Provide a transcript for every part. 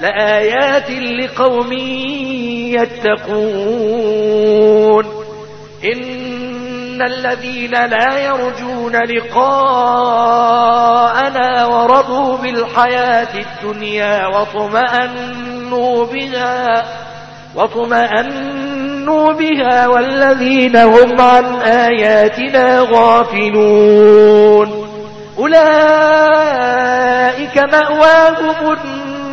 لآيات لقوم يتقون. إن الذين لا يرجون لقاءنا ورضوا بالحياة الدنيا وطمأنوا بها وطمأنوا بها والذين هم عن آياتنا غافلون. أولئك مأواهم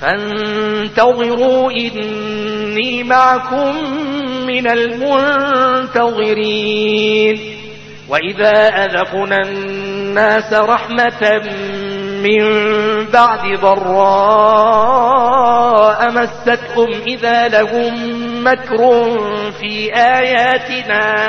فانتظروا إني معكم من المنتظرين. وإذا أذقنا الناس رحمة من بعد ضراء مستهم إذا لهم مكر في آياتنا.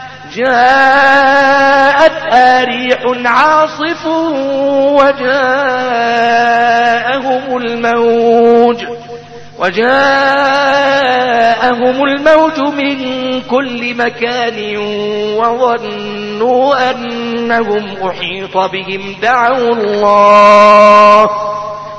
جاءتها ريح عاصف وجاءهم الموج وجاءهم الموت من كل مكان وظنوا أنهم أحيط بهم دعوا الله.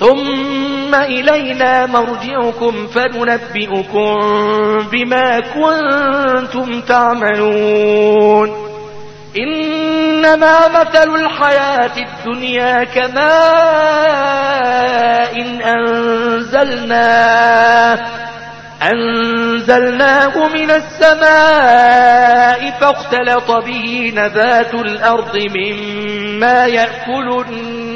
ثم إلينا مرجعكم فننبئكم بما كنتم تعملون. إنما مثل الحياة الدنيا كماء إن أنزلناه أنزلناه من السماء فاختلط به نبات الأرض مما يأكل الناس.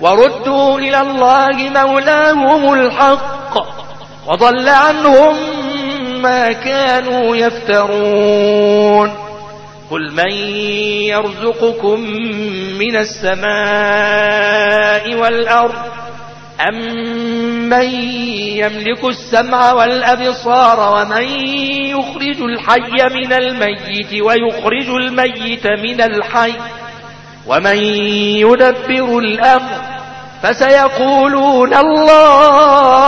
وردوا إلى الله مولاهم الحق وضل عنهم ما كانوا يفترون. قل من يرزقكم من السماء والأرض أم من يملك السمع والأبصار ومن يخرج الحي من الميت ويخرج الميت من الحي ومن يدبر الأمر فسيقولون الله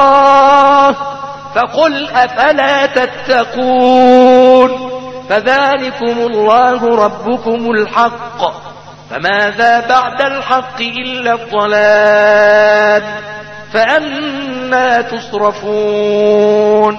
فقل أفلا تتقون فذلكم الله ربكم الحق فماذا بعد الحق إلا الضلال فأنا تصرفون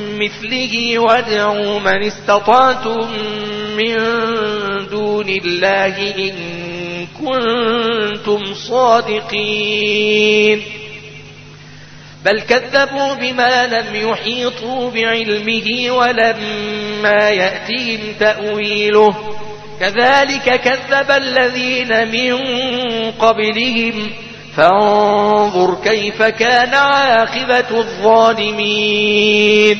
مثله وادعوا من استطعتم من دون الله إن كنتم صادقين. بل كذبوا بما لم يحيطوا بعلمه ولما يأتهم تأويله. كذلك كذب الذين من قبلهم. فانظر كيف كان عاقبة الظالمين.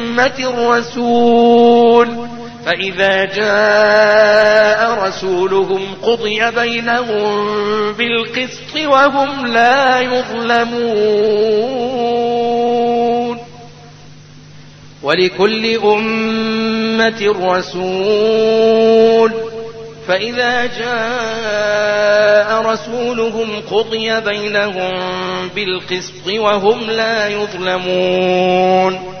رسول فإذا جاء رسولهم قضي بينهم بالقسط وهم لا يظلمون. ولكل أمة رسول. فإذا جاء رسولهم قضي بينهم بالقسط وهم لا يظلمون.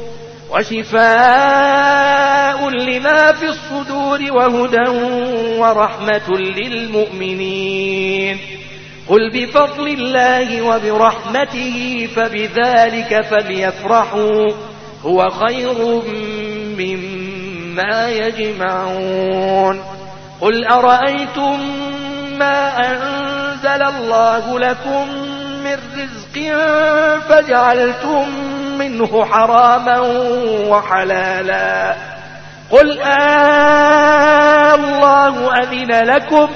وشفاء لما في الصدور وهدى ورحمة للمؤمنين. قل بفضل الله وبرحمته فبذلك فليفرحوا. هو خير مما يجمعون. قل أرأيتم ما أنزل الله لكم من رزق فجعلتم منه حراما وحلالا. قل آلله أذن لكم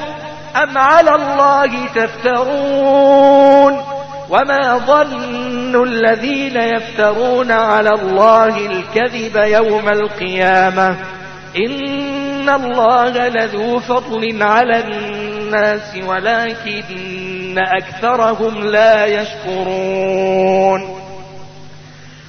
أم على الله تفترون؟ وما ظن الذين يفترون على الله الكذب يوم القيامة؟ إن الله لذو فضل على الناس ولكن أكثرهم لا يشكرون.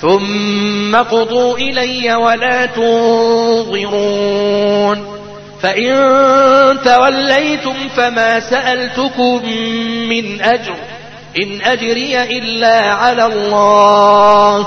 ثم قضوا إلي ولا تنظرون. فإن توليتم فما سألتكم من أجر. إن أجري إلا على الله.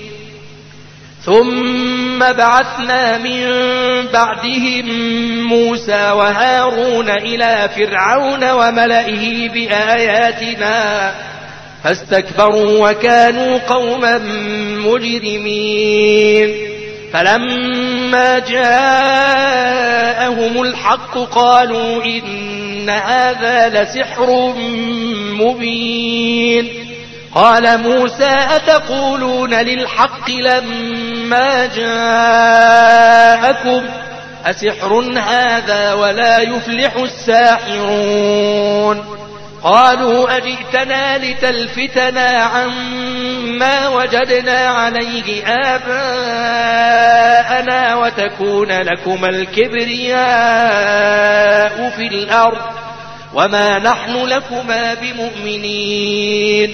ثم بعثنا من بعدهم موسى وهارون إلى فرعون وملئه بآياتنا فاستكبروا وكانوا قوما مجرمين. فلما جاءهم الحق قالوا إن هذا لسحر مبين. قال موسى أتقولون للحق لما جاءكم أسحر هذا ولا يفلح الساحرون قالوا أجئتنا لتلفتنا عما وجدنا عليه آباءنا وتكون لكم الكبرياء في الأرض وما نحن لكما بمؤمنين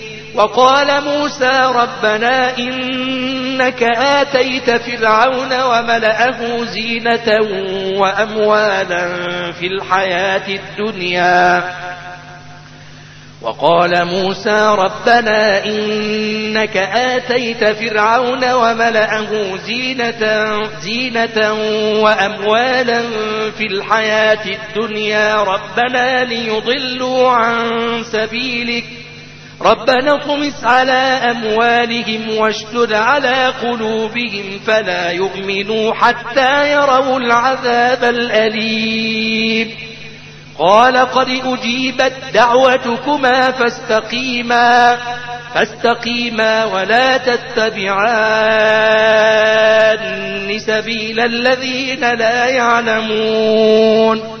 وقال موسى ربنا إنك آتيت فرعون وملأه زينة وأموالا في الحياة الدنيا. وقال موسى ربنا إنك آتيت فرعون وملأه زينة, زينة وأموالا في الحياة الدنيا. ربنا ليضلوا عن سبيلك. ربنا اطمس على أموالهم واشتد على قلوبهم فلا يؤمنوا حتى يروا العذاب الأليم. قال قد أجيبت دعوتكما فاستقيما فاستقيما ولا تتبعان سبيل الذين لا يعلمون.